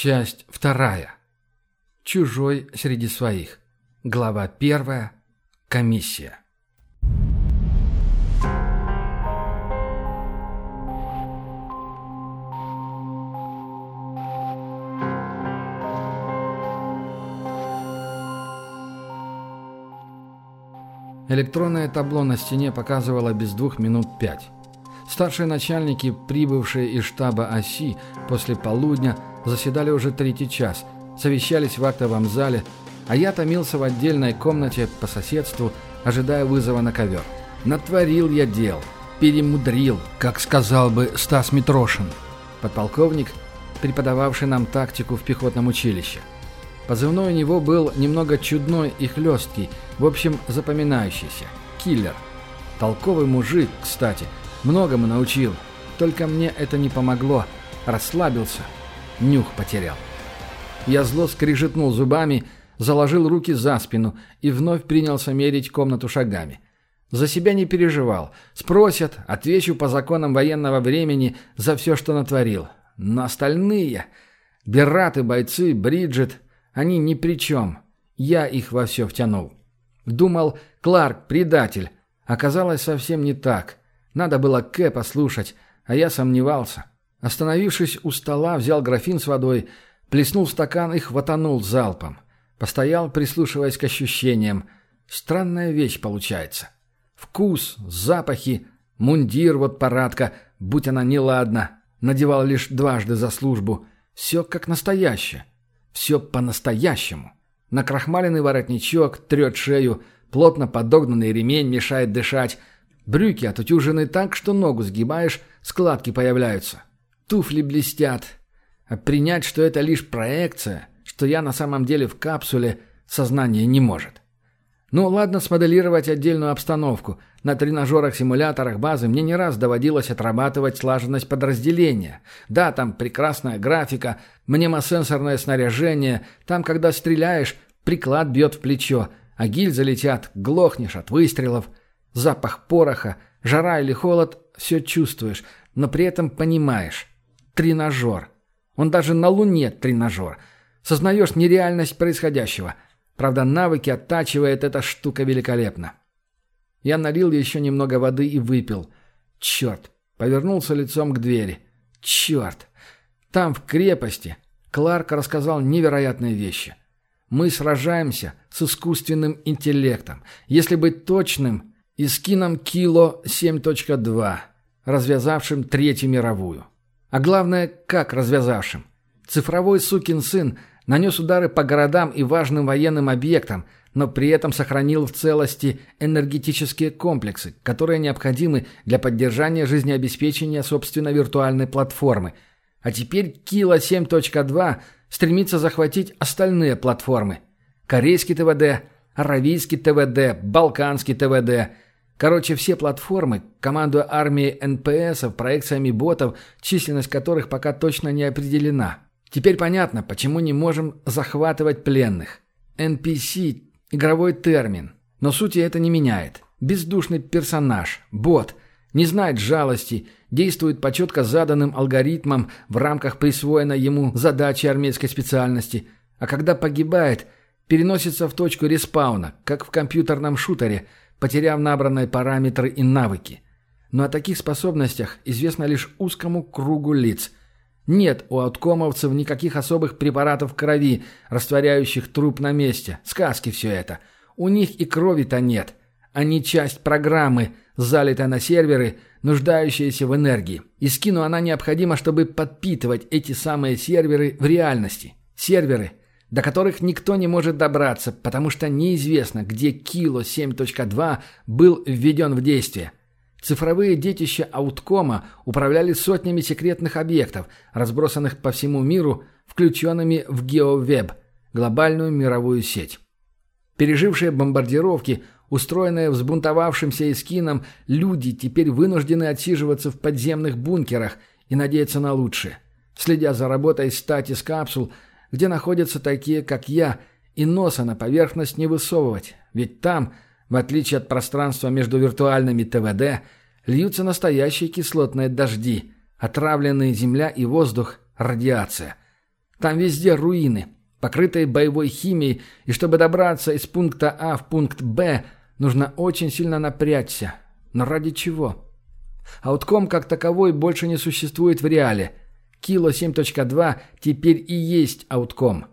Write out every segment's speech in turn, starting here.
Часть вторая. Чужой среди своих. Глава первая. Комиссия. Электронное табло на стене показывало без двух минут пять. Старшие начальники, прибывшие из штаба ОСИ после полудня, заседали уже третий час, совещались в актовом зале, а я томился в отдельной комнате по соседству, ожидая вызова на ковер. Натворил я дел, перемудрил, как сказал бы Стас Митрошин, подполковник, преподававший нам тактику в пехотном училище. Позывной у него был немного чудной и хлесткий, в общем, запоминающийся. Киллер. Толковый мужик, кстати, многому научил. Только мне это не помогло. Расслабился, Нюх потерял. Я зло скрижетнул зубами, заложил руки за спину и вновь принялся мерить комнату шагами. За себя не переживал. Спросят, отвечу по законам военного времени за все, что натворил. Но остальные... Бераты, бойцы, Бриджит... Они ни при чем. Я их во все втянул. Думал, Кларк – предатель. Оказалось совсем не так. Надо было Кэ послушать, а я сомневался. Остановившись у стола, взял графин с водой, плеснул стакан и хватанул залпом. Постоял, прислушиваясь к ощущениям. Странная вещь получается. Вкус, запахи, мундир вот парадка, будь она неладна. Надевал лишь дважды за службу. Все как настоящее. Все по-настоящему. Накрахмаленный воротничок трет шею, плотно подогнанный ремень мешает дышать. Брюки отутюжены так, что ногу сгибаешь, складки появляются. Туфли блестят. А принять, что это лишь проекция, что я на самом деле в капсуле, сознание не может. Ну, ладно смоделировать отдельную обстановку. На тренажерах-симуляторах базы мне не раз доводилось отрабатывать слаженность подразделения. Да, там прекрасная графика, мнемосенсорное снаряжение. Там, когда стреляешь, приклад бьет в плечо, а гильзы летят, глохнешь от выстрелов. Запах пороха, жара или холод – все чувствуешь, но при этом понимаешь. Тренажер. Он даже на Луне тренажер. Сознаешь нереальность происходящего. Правда, навыки оттачивает эта штука великолепно. Я налил еще немного воды и выпил. Черт. Повернулся лицом к двери. Черт. Там, в крепости, Кларк рассказал невероятные вещи. Мы сражаемся с искусственным интеллектом. Если быть точным, Искином Кило 7.2, развязавшим Третью мировую. А главное, как развязавшим. Цифровой сукин сын нанес удары по городам и важным военным объектам, но при этом сохранил в целости энергетические комплексы, которые необходимы для поддержания жизнеобеспечения собственной виртуальной платформы. А теперь Кила 7.2 стремится захватить остальные платформы. Корейский ТВД, Аравийский ТВД, Балканский ТВД – Короче, все платформы, командуя армией НПСов, проекциями ботов, численность которых пока точно не определена. Теперь понятно, почему не можем захватывать пленных. NPC – игровой термин, но сути это не меняет. Бездушный персонаж, бот, не знает жалости, действует по четко заданным алгоритмам в рамках присвоенной ему задачи армейской специальности, а когда погибает, переносится в точку респауна, как в компьютерном шутере – потеряв набранные параметры и навыки. Но о таких способностях известно лишь узкому кругу лиц. Нет у ауткомовцев никаких особых препаратов крови, растворяющих труп на месте. Сказки все это. У них и крови-то нет. Они часть программы, залитая на серверы, нуждающиеся в энергии. И скину она необходима, чтобы подпитывать эти самые серверы в реальности. Серверы, до которых никто не может добраться, потому что неизвестно, где Кило 7.2 был введен в действие. Цифровые детища Ауткома управляли сотнями секретных объектов, разбросанных по всему миру, включенными в GeoWeb, глобальную мировую сеть. Пережившие бомбардировки, устроенные взбунтовавшимся эскином, люди теперь вынуждены отсиживаться в подземных бункерах и надеяться на лучшее. Следя за работой статис капсул – где находятся такие, как я, и носа на поверхность не высовывать, ведь там, в отличие от пространства между виртуальными ТВД, льются настоящие кислотные дожди, отравленные земля и воздух, радиация. Там везде руины, покрытые боевой химией, и чтобы добраться из пункта А в пункт Б, нужно очень сильно напрячься. Но ради чего? Аутком как таковой больше не существует в реале. Кило 7.2 теперь и есть аутком.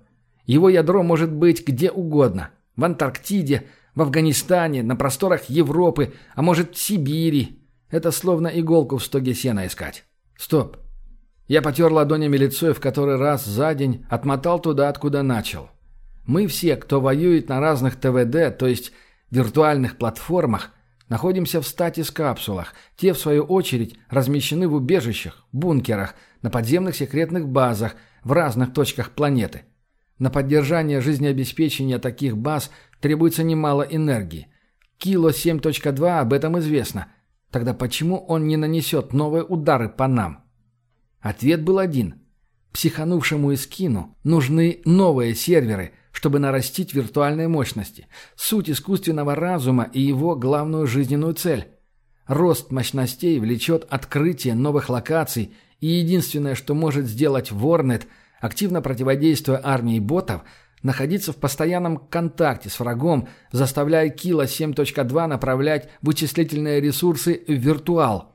Его ядро может быть где угодно. В Антарктиде, в Афганистане, на просторах Европы, а может в Сибири. Это словно иголку в стоге сена искать. Стоп. Я потер ладонями лицо и в который раз за день отмотал туда, откуда начал. Мы все, кто воюет на разных ТВД, то есть виртуальных платформах, находимся в статис-капсулах. Те, в свою очередь, размещены в убежищах, бункерах, на подземных секретных базах в разных точках планеты. На поддержание жизнеобеспечения таких баз требуется немало энергии. Кило 7.2 об этом известно. Тогда почему он не нанесет новые удары по нам? Ответ был один. Психанувшему Искину нужны новые серверы, чтобы нарастить виртуальные мощности. Суть искусственного разума и его главную жизненную цель. Рост мощностей влечет открытие новых локаций, и единственное, что может сделать Ворнет – активно противодействуя армии ботов, находиться в постоянном контакте с врагом, заставляя Кила 7.2 направлять вычислительные ресурсы в виртуал.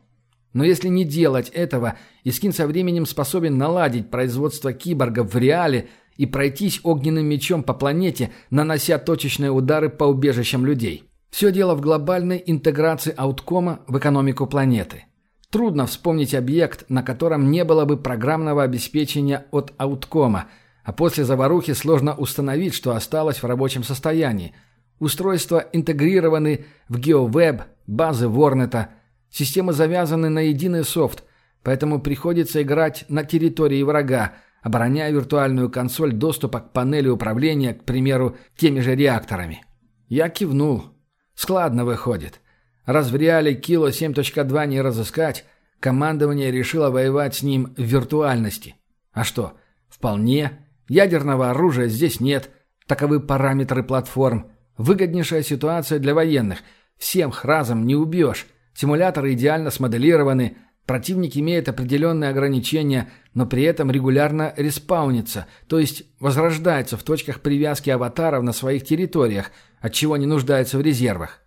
Но если не делать этого, Искин со временем способен наладить производство киборгов в реале и пройтись огненным мечом по планете, нанося точечные удары по убежищам людей. Все дело в глобальной интеграции ауткома в экономику планеты. Трудно вспомнить объект, на котором не было бы программного обеспечения от ауткома, а после заварухи сложно установить, что осталось в рабочем состоянии. Устройства интегрированы в GeoWeb, базы Ворнета, системы завязаны на единый софт, поэтому приходится играть на территории врага, обороняя виртуальную консоль доступа к панели управления, к примеру, теми же реакторами. Я кивнул. Складно выходит. Раз в реале Кило 7.2 не разыскать, командование решило воевать с ним в виртуальности. А что? Вполне. Ядерного оружия здесь нет. Таковы параметры платформ. Выгоднейшая ситуация для военных. Всем разом не убьешь. Симуляторы идеально смоделированы. Противник имеет определенные ограничения, но при этом регулярно респаунится, то есть возрождается в точках привязки аватаров на своих территориях, от чего не нуждается в резервах.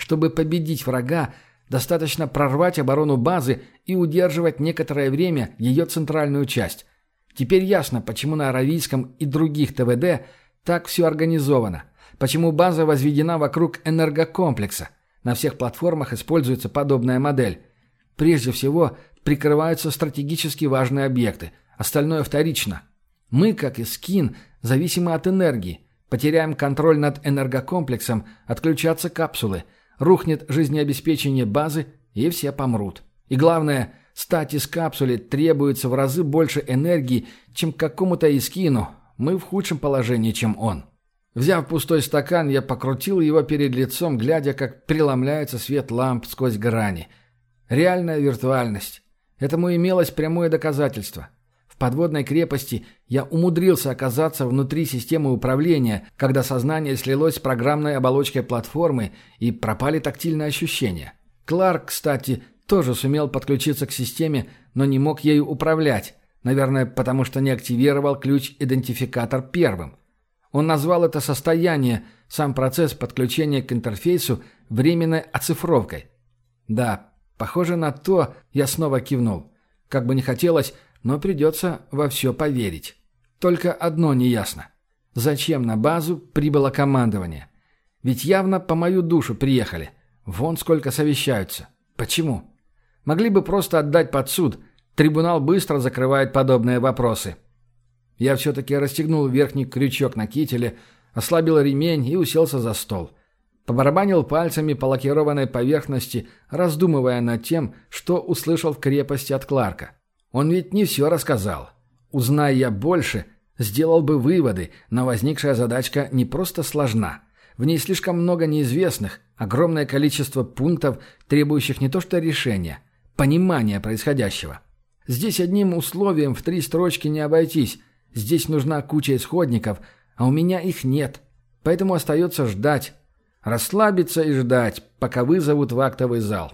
Чтобы победить врага, достаточно прорвать оборону базы и удерживать некоторое время ее центральную часть. Теперь ясно, почему на Аравийском и других ТВД так все организовано. Почему база возведена вокруг энергокомплекса. На всех платформах используется подобная модель. Прежде всего, прикрываются стратегически важные объекты. Остальное вторично. Мы, как и скин, зависимы от энергии. Потеряем контроль над энергокомплексом, отключатся капсулы – рухнет жизнеобеспечение базы, и все помрут. И главное, стать из капсулы требуется в разы больше энергии, чем какому-то искину. Мы в худшем положении, чем он. Взяв пустой стакан, я покрутил его перед лицом, глядя, как преломляется свет ламп сквозь грани. Реальная виртуальность. Этому имелось прямое доказательство – подводной крепости я умудрился оказаться внутри системы управления, когда сознание слилось с программной оболочкой платформы и пропали тактильные ощущения. Кларк, кстати, тоже сумел подключиться к системе, но не мог ею управлять, наверное, потому что не активировал ключ-идентификатор первым. Он назвал это состояние, сам процесс подключения к интерфейсу, временной оцифровкой. Да, похоже на то, я снова кивнул. Как бы не хотелось, но придется во все поверить. Только одно неясно. Зачем на базу прибыло командование? Ведь явно по мою душу приехали. Вон сколько совещаются. Почему? Могли бы просто отдать под суд. Трибунал быстро закрывает подобные вопросы. Я все-таки расстегнул верхний крючок на кителе, ослабил ремень и уселся за стол. Побарабанил пальцами по лакированной поверхности, раздумывая над тем, что услышал в крепости от Кларка. Он ведь не все рассказал. Узная я больше, сделал бы выводы, но возникшая задачка не просто сложна. В ней слишком много неизвестных, огромное количество пунктов, требующих не то что решения, понимания происходящего. Здесь одним условием в три строчки не обойтись. Здесь нужна куча исходников, а у меня их нет. Поэтому остается ждать. Расслабиться и ждать, пока вызовут в актовый зал.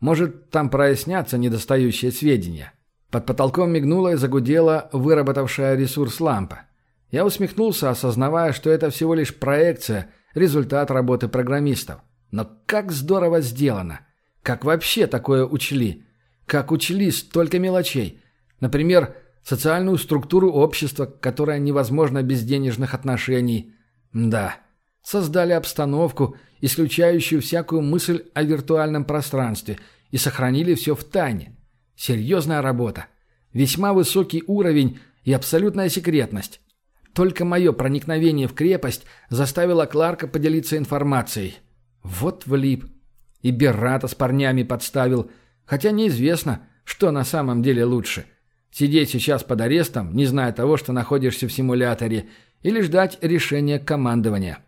Может, там прояснятся недостающие сведения. Под потолком мигнула и загудела выработавшая ресурс лампа. Я усмехнулся, осознавая, что это всего лишь проекция, результат работы программистов. Но как здорово сделано! Как вообще такое учли? Как учли столько мелочей? Например, социальную структуру общества, которая невозможна без денежных отношений. Да, создали обстановку, исключающую всякую мысль о виртуальном пространстве, и сохранили все в тайне. Серьезная работа. Весьма высокий уровень и абсолютная секретность. Только мое проникновение в крепость заставило Кларка поделиться информацией. Вот влип. И Беррата с парнями подставил. Хотя неизвестно, что на самом деле лучше. Сидеть сейчас под арестом, не зная того, что находишься в симуляторе, или ждать решения командования.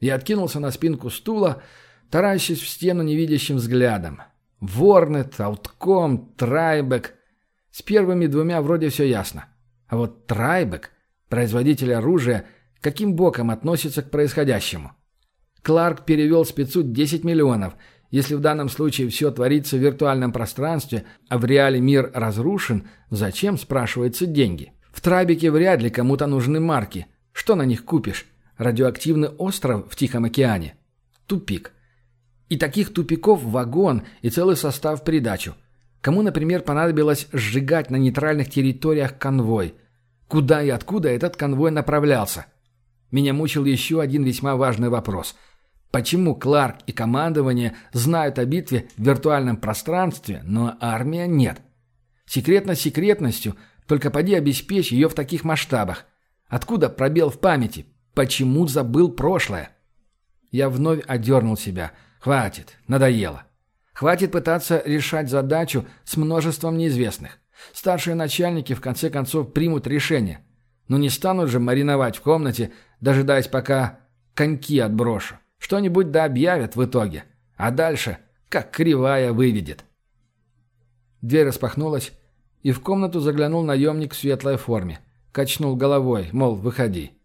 Я откинулся на спинку стула, таращась в стену невидящим взглядом. Ворнет, Аутком, Трайбек. С первыми двумя вроде все ясно. А вот Трайбек, производитель оружия, каким боком относится к происходящему? Кларк перевел спецу 10 миллионов. Если в данном случае все творится в виртуальном пространстве, а в реале мир разрушен, зачем, спрашивается, деньги? В Трайбеке вряд ли кому-то нужны марки. Что на них купишь? Радиоактивный остров в Тихом океане? Тупик. И таких тупиков вагон и целый состав в придачу. Кому, например, понадобилось сжигать на нейтральных территориях конвой? Куда и откуда этот конвой направлялся? Меня мучил еще один весьма важный вопрос. Почему Кларк и командование знают о битве в виртуальном пространстве, но армия нет? Секретность секретностью, только поди обеспечь ее в таких масштабах. Откуда пробел в памяти? Почему забыл прошлое? Я вновь одернул себя – Хватит, надоело. Хватит пытаться решать задачу с множеством неизвестных. Старшие начальники в конце концов примут решение. Но не станут же мариновать в комнате, дожидаясь пока коньки отброшу. Что-нибудь да объявят в итоге. А дальше как кривая выведет. Дверь распахнулась, и в комнату заглянул наемник в светлой форме. Качнул головой, мол, выходи.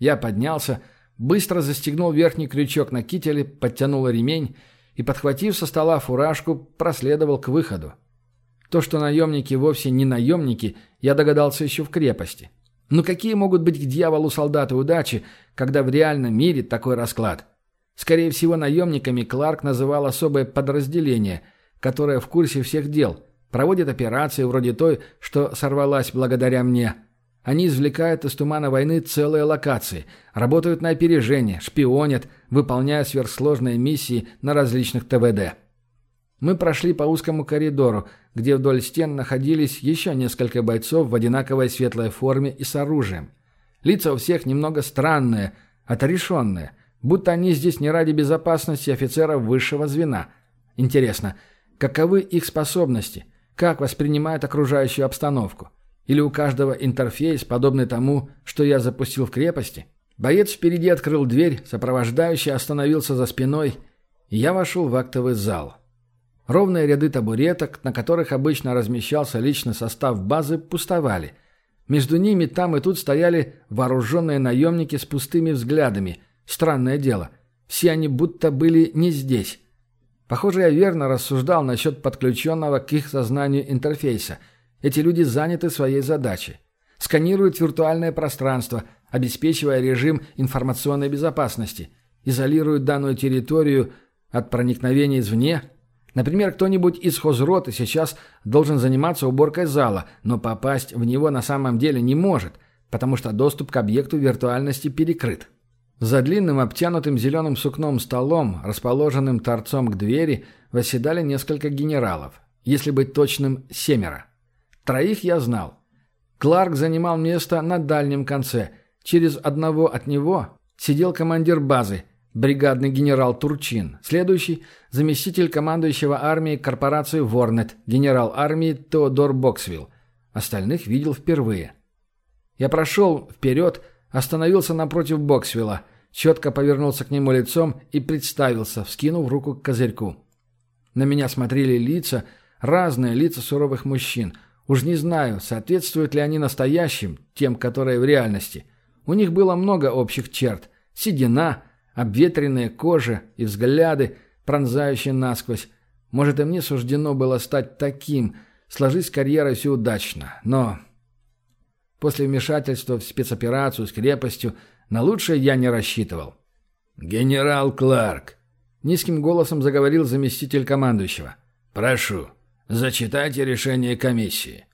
Я поднялся, быстро застегнул верхний крючок на кителе, подтянул ремень и, подхватив со стола фуражку, проследовал к выходу. То, что наемники вовсе не наемники, я догадался еще в крепости. Но какие могут быть к дьяволу солдаты удачи, когда в реальном мире такой расклад? Скорее всего, наемниками Кларк называл особое подразделение, которое в курсе всех дел, проводит операции вроде той, что сорвалась благодаря мне – они извлекают из тумана войны целые локации, работают на опережение, шпионят, выполняя сверхсложные миссии на различных ТВД. Мы прошли по узкому коридору, где вдоль стен находились еще несколько бойцов в одинаковой светлой форме и с оружием. Лица у всех немного странные, отрешенные, будто они здесь не ради безопасности офицеров высшего звена. Интересно, каковы их способности, как воспринимают окружающую обстановку? Или у каждого интерфейс, подобный тому, что я запустил в крепости? Боец впереди открыл дверь, сопровождающий остановился за спиной, и я вошел в актовый зал. Ровные ряды табуреток, на которых обычно размещался личный состав базы, пустовали. Между ними там и тут стояли вооруженные наемники с пустыми взглядами. Странное дело. Все они будто были не здесь. Похоже, я верно рассуждал насчет подключенного к их сознанию интерфейса – эти люди заняты своей задачей. Сканируют виртуальное пространство, обеспечивая режим информационной безопасности. Изолируют данную территорию от проникновения извне. Например, кто-нибудь из хозроты сейчас должен заниматься уборкой зала, но попасть в него на самом деле не может, потому что доступ к объекту виртуальности перекрыт. За длинным обтянутым зеленым сукном столом, расположенным торцом к двери, восседали несколько генералов. Если быть точным, семеро. Троих я знал. Кларк занимал место на дальнем конце. Через одного от него сидел командир базы, бригадный генерал Турчин. Следующий – заместитель командующего армией корпорации «Ворнет», генерал армии Теодор Боксвилл. Остальных видел впервые. Я прошел вперед, остановился напротив Боксвилла, четко повернулся к нему лицом и представился, вскинув руку к козырьку. На меня смотрели лица, разные лица суровых мужчин – Уж не знаю, соответствуют ли они настоящим, тем, которые в реальности. У них было много общих черт. Седина, обветренная кожа и взгляды, пронзающие насквозь. Может, и мне суждено было стать таким, Сложись карьера все удачно, но... После вмешательства в спецоперацию с крепостью на лучшее я не рассчитывал. «Генерал Кларк», — низким голосом заговорил заместитель командующего. «Прошу, зачитайте решение комиссии».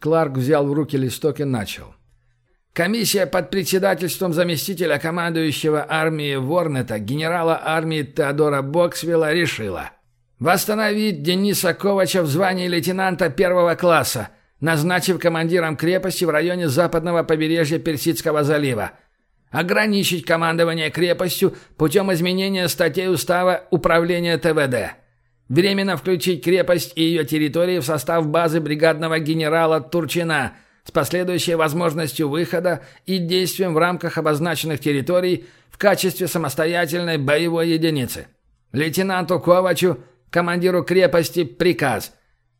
Кларк взял в руки листок и начал. Комиссия под председательством заместителя командующего армии Ворнета, генерала армии Теодора Боксвилла, решила восстановить Дениса Ковача в звании лейтенанта первого класса, назначив командиром крепости в районе западного побережья Персидского залива, ограничить командование крепостью путем изменения статей устава управления ТВД, временно включить крепость и ее территории в состав базы бригадного генерала Турчина – с последующей возможностью выхода и действием в рамках обозначенных территорий в качестве самостоятельной боевой единицы. Лейтенанту Ковачу, командиру крепости, приказ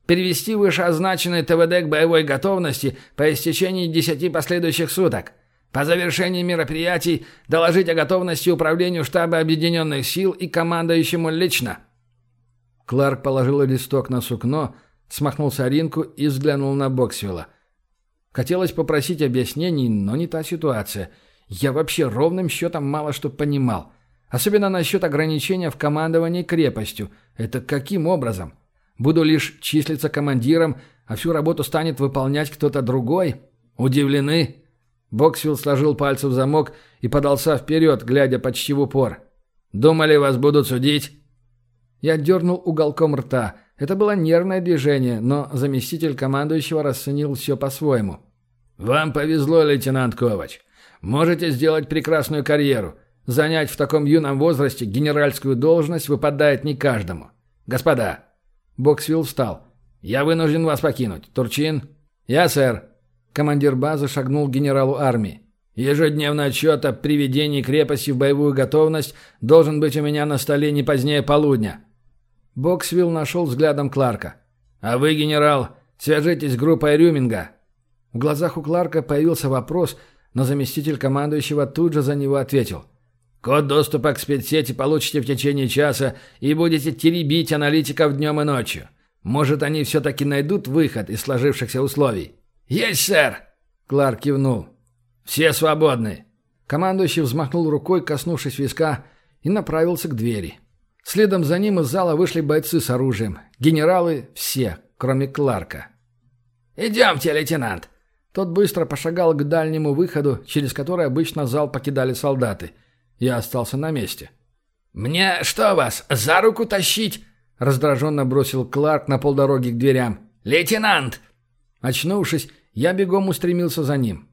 перевести вышеозначенный ТВД к боевой готовности по истечении 10 последующих суток. По завершении мероприятий доложить о готовности управлению штаба объединенных сил и командующему лично. Кларк положил листок на сукно, смахнул соринку и взглянул на Боксвилла. Хотелось попросить объяснений, но не та ситуация. Я вообще ровным счетом мало что понимал. Особенно насчет ограничения в командовании крепостью. Это каким образом? Буду лишь числиться командиром, а всю работу станет выполнять кто-то другой? Удивлены?» Боксвилл сложил пальцы в замок и подался вперед, глядя почти в упор. «Думали, вас будут судить?» Я дернул уголком рта. Это было нервное движение, но заместитель командующего расценил все по-своему. «Вам повезло, лейтенант Ковач. Можете сделать прекрасную карьеру. Занять в таком юном возрасте генеральскую должность выпадает не каждому. Господа!» Боксвилл встал. «Я вынужден вас покинуть. Турчин?» «Я, сэр». Командир базы шагнул к генералу армии. «Ежедневный отчет о приведении крепости в боевую готовность должен быть у меня на столе не позднее полудня». Боксвилл нашел взглядом Кларка. «А вы, генерал, свяжитесь с группой Рюминга. В глазах у Кларка появился вопрос, но заместитель командующего тут же за него ответил. «Код доступа к спецсети получите в течение часа и будете теребить аналитиков днем и ночью. Может, они все-таки найдут выход из сложившихся условий?» «Есть, сэр!» Кларк кивнул. «Все свободны!» Командующий взмахнул рукой, коснувшись виска, и направился к двери. Следом за ним из зала вышли бойцы с оружием. Генералы все, кроме Кларка. «Идемте, лейтенант!» Тот быстро пошагал к дальнему выходу, через который обычно зал покидали солдаты. Я остался на месте. «Мне что вас, за руку тащить?» — раздраженно бросил Кларк на полдороги к дверям. «Лейтенант!» Очнувшись, я бегом устремился за ним.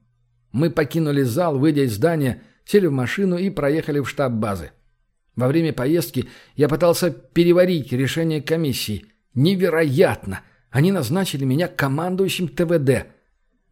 Мы покинули зал, выйдя из здания, сели в машину и проехали в штаб базы. Во время поездки я пытался переварить решение комиссии. Невероятно! Они назначили меня командующим ТВД.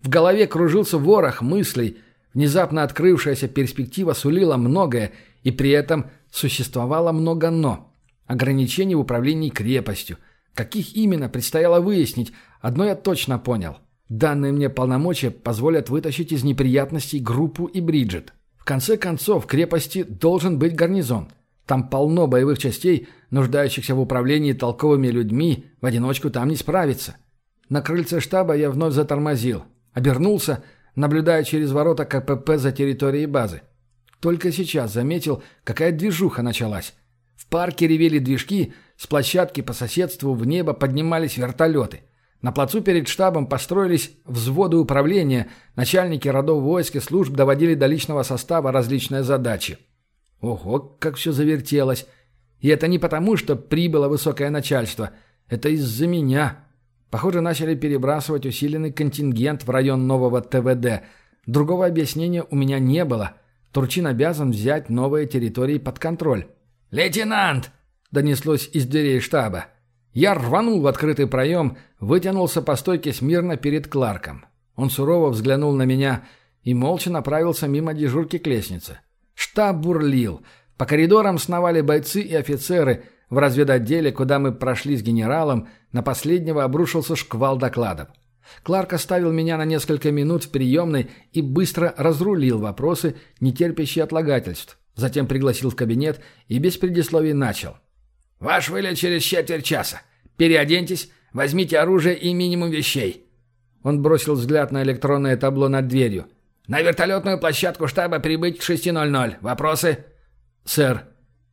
В голове кружился ворох мыслей. Внезапно открывшаяся перспектива сулила многое, и при этом существовало много «но». Ограничений в управлении крепостью. Каких именно, предстояло выяснить. Одно я точно понял. Данные мне полномочия позволят вытащить из неприятностей группу и Бриджит. В конце концов, в крепости должен быть гарнизон. Там полно боевых частей, нуждающихся в управлении толковыми людьми, в одиночку там не справиться. На крыльце штаба я вновь затормозил. Обернулся, наблюдая через ворота КПП за территорией базы. Только сейчас заметил, какая движуха началась. В парке ревели движки, с площадки по соседству в небо поднимались вертолеты. На плацу перед штабом построились взводы управления, начальники родов войск и служб доводили до личного состава различные задачи. Ого, как все завертелось. И это не потому, что прибыло высокое начальство. Это из-за меня. Похоже, начали перебрасывать усиленный контингент в район нового ТВД. Другого объяснения у меня не было. Турчин обязан взять новые территории под контроль. «Лейтенант!» – донеслось из дверей штаба. Я рванул в открытый проем, вытянулся по стойке смирно перед Кларком. Он сурово взглянул на меня и молча направился мимо дежурки к лестнице. Штаб бурлил. По коридорам сновали бойцы и офицеры – в разведотделе, куда мы прошли с генералом, на последнего обрушился шквал докладов. Кларк оставил меня на несколько минут в приемной и быстро разрулил вопросы, не терпящие отлагательств. Затем пригласил в кабинет и без предисловий начал. «Ваш вылет через четверть часа. Переоденьтесь, Возьмите оружие и минимум вещей». Он бросил взгляд на электронное табло над дверью. «На вертолетную площадку штаба прибыть к 6.00. Вопросы?» «Сэр».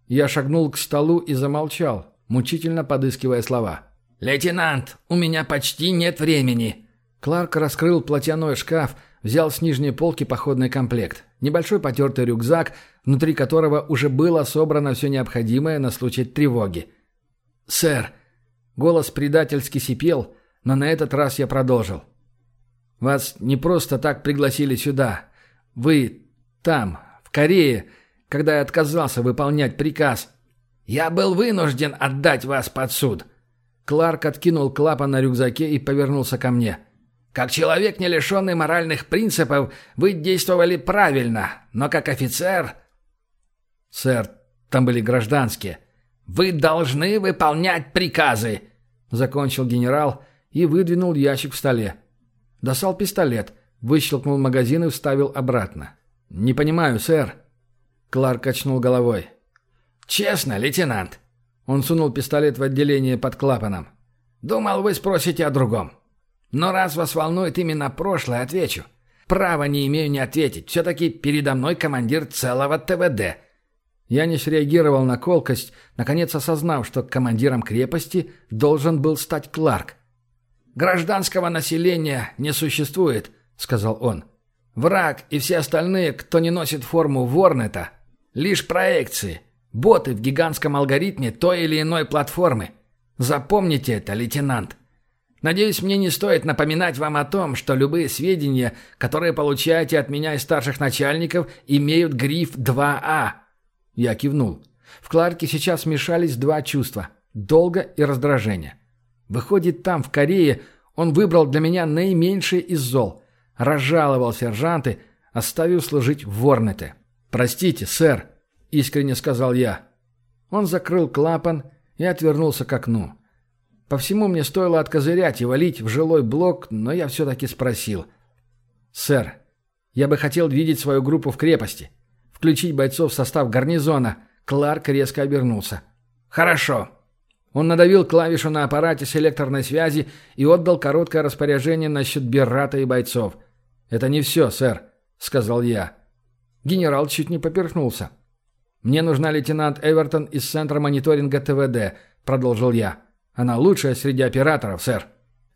Я шагнул к столу и замолчал, мучительно подыскивая слова. «Лейтенант, у меня почти нет времени». Кларк раскрыл платяной шкаф, взял с нижней полки походный комплект. Небольшой потертый рюкзак, внутри которого уже было собрано все необходимое на случай тревоги. «Сэр!» Голос предательски сипел, но на этот раз я продолжил. «Вас не просто так пригласили сюда. Вы там, в Корее, когда я отказался выполнять приказ. Я был вынужден отдать вас под суд». Кларк откинул клапан на рюкзаке и повернулся ко мне. Как человек, не лишенный моральных принципов, вы действовали правильно, но как офицер...» «Сэр, там были гражданские». «Вы должны выполнять приказы!» Закончил генерал и выдвинул ящик в столе. Достал пистолет, выщелкнул магазин и вставил обратно. «Не понимаю, сэр». Кларк качнул головой. «Честно, лейтенант». Он сунул пистолет в отделение под клапаном. «Думал, вы спросите о другом. Но раз вас волнует именно прошлое, отвечу. Права не имею не ответить. Все-таки передо мной командир целого ТВД. Я не среагировал на колкость, наконец осознав, что командиром крепости должен был стать Кларк. «Гражданского населения не существует», — сказал он. «Враг и все остальные, кто не носит форму Ворнета, лишь проекции, боты в гигантском алгоритме той или иной платформы. Запомните это, лейтенант. Надеюсь, мне не стоит напоминать вам о том, что любые сведения, которые получаете от меня и старших начальников, имеют гриф 2А. Я кивнул. В Кларке сейчас смешались два чувства – долго и раздражение. Выходит, там, в Корее, он выбрал для меня наименьшее из зол. Разжаловал сержанты, оставив служить в Ворнете. «Простите, сэр», – искренне сказал я. Он закрыл клапан и отвернулся к окну. По всему мне стоило откозырять и валить в жилой блок, но я все-таки спросил. «Сэр, я бы хотел видеть свою группу в крепости. Включить бойцов в состав гарнизона». Кларк резко обернулся. «Хорошо». Он надавил клавишу на аппарате селекторной связи и отдал короткое распоряжение насчет Беррата и бойцов. «Это не все, сэр», — сказал я. Генерал чуть не поперхнулся. «Мне нужна лейтенант Эвертон из Центра мониторинга ТВД», — продолжил я. Она лучшая среди операторов, сэр».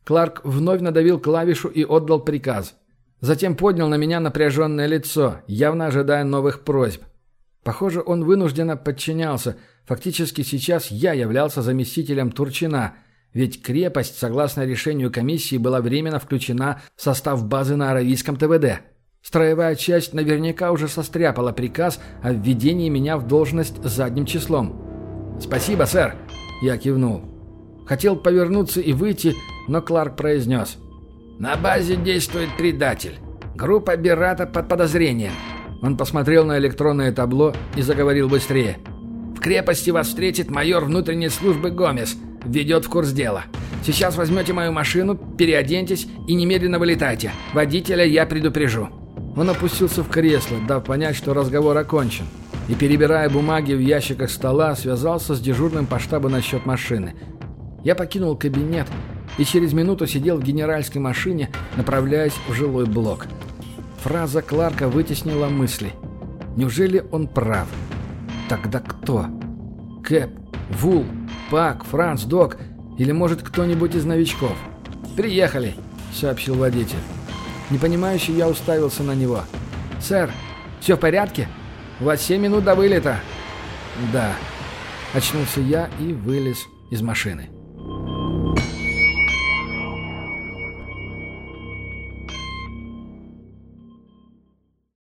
Кларк вновь надавил клавишу и отдал приказ. Затем поднял на меня напряженное лицо, явно ожидая новых просьб. Похоже, он вынужденно подчинялся. Фактически сейчас я являлся заместителем Турчина, ведь крепость, согласно решению комиссии, была временно включена в состав базы на Аравийском ТВД. Строевая часть наверняка уже состряпала приказ о введении меня в должность задним числом. «Спасибо, сэр!» Я кивнул. Хотел повернуться и выйти, но Кларк произнес. «На базе действует предатель. Группа Берата под подозрением». Он посмотрел на электронное табло и заговорил быстрее. «В крепости вас встретит майор внутренней службы Гомес. Ведет в курс дела. Сейчас возьмете мою машину, переоденьтесь и немедленно вылетайте. Водителя я предупрежу». Он опустился в кресло, дав понять, что разговор окончен. И, перебирая бумаги в ящиках стола, связался с дежурным по штабу насчет машины – я покинул кабинет и через минуту сидел в генеральской машине, направляясь в жилой блок. Фраза Кларка вытеснила мысли. Неужели он прав? Тогда кто? Кэп, Вул, Пак, Франц, Док или, может, кто-нибудь из новичков? «Приехали», — сообщил водитель. Непонимающе я уставился на него. «Сэр, все в порядке? У вас семь минут до вылета». «Да». Очнулся я и вылез из машины.